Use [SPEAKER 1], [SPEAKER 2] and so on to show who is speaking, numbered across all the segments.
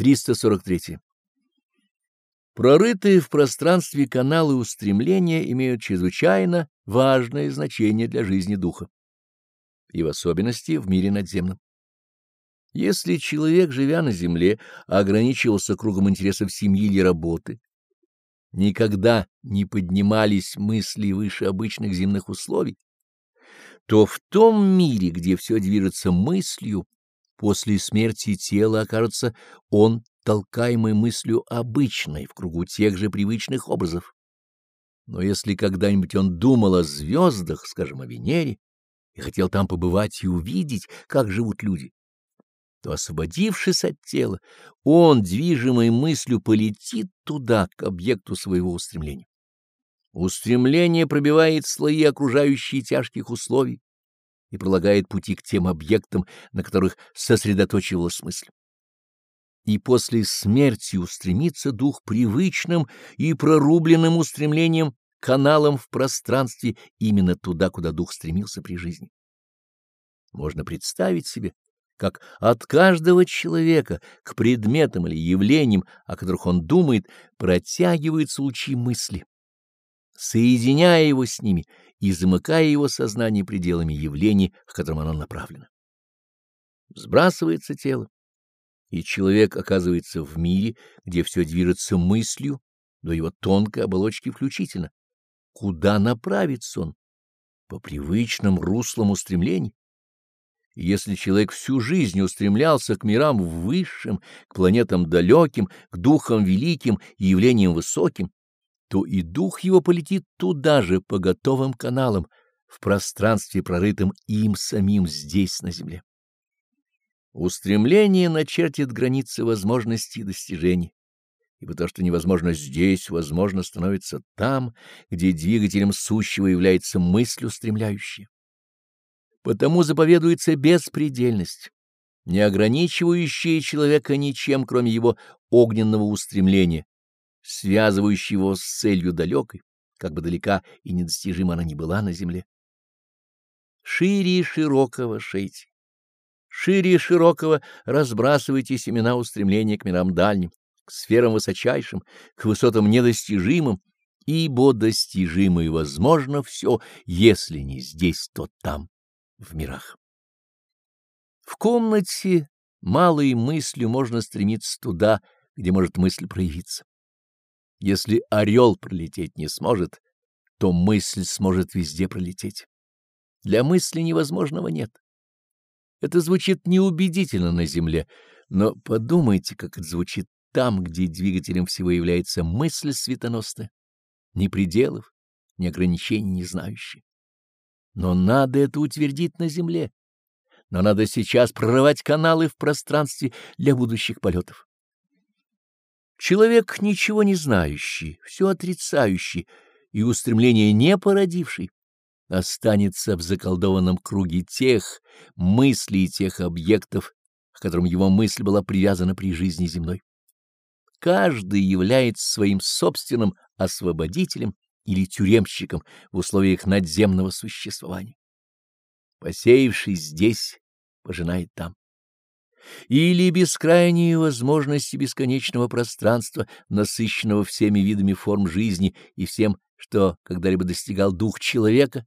[SPEAKER 1] 343. Прорытые в пространстве каналы устремления имеют чрезвычайно важное значение для жизни духа, и в особенности в мире надземном. Если человек, живя на земле, ограничивался кругом интересов семьи или работы, никогда не поднимались мысли выше обычных земных условий, то в том мире, где все движется мыслью, после смерти тела окажется он толкаемый мыслью обычной в кругу тех же привычных образов. Но если когда-нибудь он думал о звездах, скажем, о Венере, и хотел там побывать и увидеть, как живут люди, то, освободившись от тела, он, движимой мыслью, полетит туда, к объекту своего устремления. Устремление пробивает слои окружающие тяжких условий и пролагает пути к тем объектам, на которых сосредоточивалась мысль. И после смерти устремится дух привычным и прорубленным устремлением каналом в пространстве именно туда, куда дух стремился при жизни. Можно представить себе, как от каждого человека к предметам или явлениям, о которых он думает, протягиваются лучи мысли, соединяя его с ними и замыкая его сознание пределами явлений, к которым оно направлено. Сбрасывается тело, и человек оказывается в мире, где все движется мыслью, до его тонкой оболочки включительно. Куда направится он? По привычным руслам устремлений. Если человек всю жизнь устремлялся к мирам высшим, к планетам далеким, к духам великим и явлениям высоким, то и дух его полетит туда же, по готовым каналам, в пространстве, прорытым им самим здесь, на земле. Устремление начертит границы возможностей и достижений, ибо то, что невозможно здесь, возможно становится там, где двигателем сущего является мысль устремляющая. Потому заповедуется беспредельность, не ограничивающая человека ничем, кроме его огненного устремления, связывающего его с целью далекой, как бы далека и недостижима она ни была на земле. Шире и широкого шейте, шире и широкого разбрасывайте семена устремления к мирам дальним, к сферам высочайшим, к высотам недостижимым, ибо достижимо и возможно все, если не здесь, то там в мирах. В комнате малой мыслью можно стремиться туда, где может мысль проявиться. Если орел пролететь не сможет, то мысль сможет везде пролететь. Для мысли невозможного нет. Это звучит неубедительно на земле, но подумайте, как это звучит там, где двигателем всего является мысль светоносная, ни пределов, ни ограничений не знающая. Но надо это утвердить на земле. Но надо сейчас прорывать каналы в пространстве для будущих полетов. Человек, ничего не знающий, все отрицающий и устремление не породивший, останется в заколдованном круге тех мыслей и тех объектов, к которым его мысль была привязана при жизни земной. Каждый является своим собственным освободителем или тюремщиком в условиях надземного существования. Посеявший здесь, пожинает там. Или бескрайние возможности бесконечного пространства, насыщенного всеми видами форм жизни и всем, что когда-либо достигал дух человека,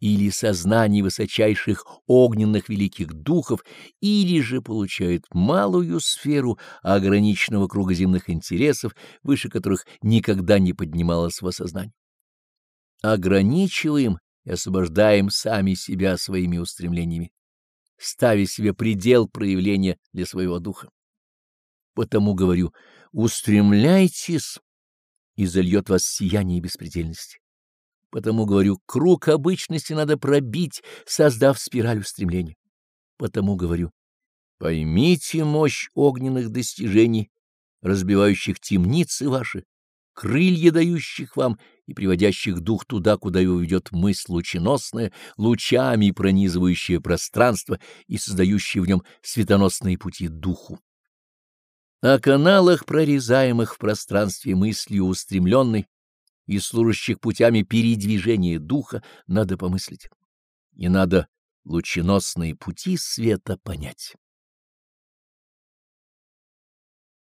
[SPEAKER 1] или сознание высочайших огненных великих духов, или же получает малую сферу ограниченного круга земных интересов, выше которых никогда не поднималось в осознании. Ограничиваем и освобождаем сами себя своими устремлениями, ставя себе предел проявления для своего духа. Потому говорю, устремляйтесь, и зальет вас сияние беспредельности. Потому, говорю, круг обычности надо пробить, создав спираль устремления. Потому, говорю, поймите мощь огненных достижений, разбивающих темницы ваши, крылья дающих вам и приводящих дух туда, куда его ведет мысль лученосная, лучами пронизывающая пространство и создающая в нем светоносные пути духу. О каналах, прорезаемых в пространстве мыслью устремленной, и служащих путями передвижения духа, надо помыслить. И надо лученосные пути света понять.